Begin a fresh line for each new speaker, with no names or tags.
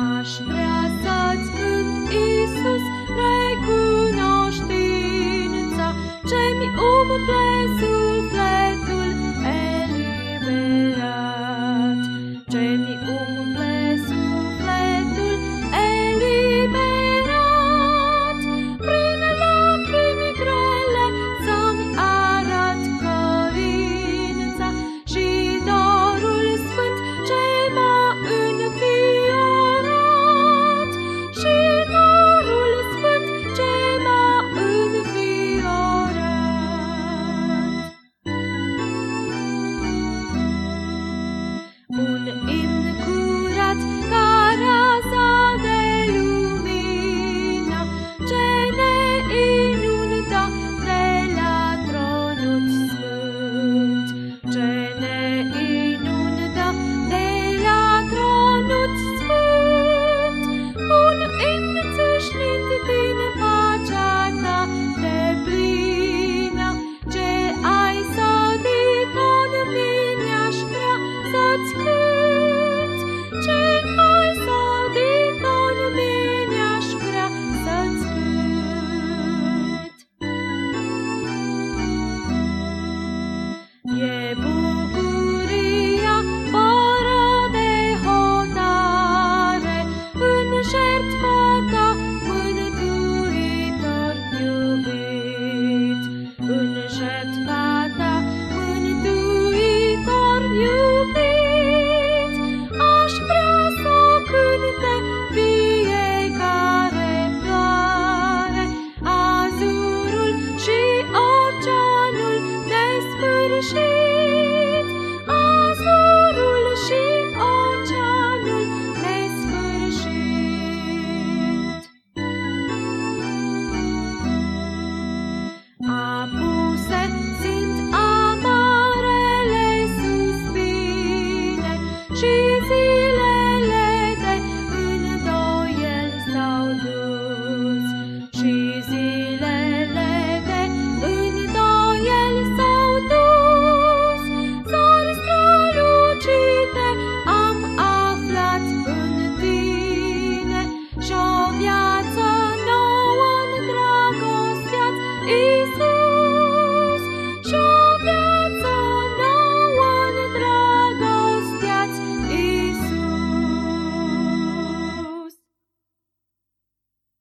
Aș vrea să-ți cânt, Iisus, recunoștința ce-mi umple sufletul. Jesus.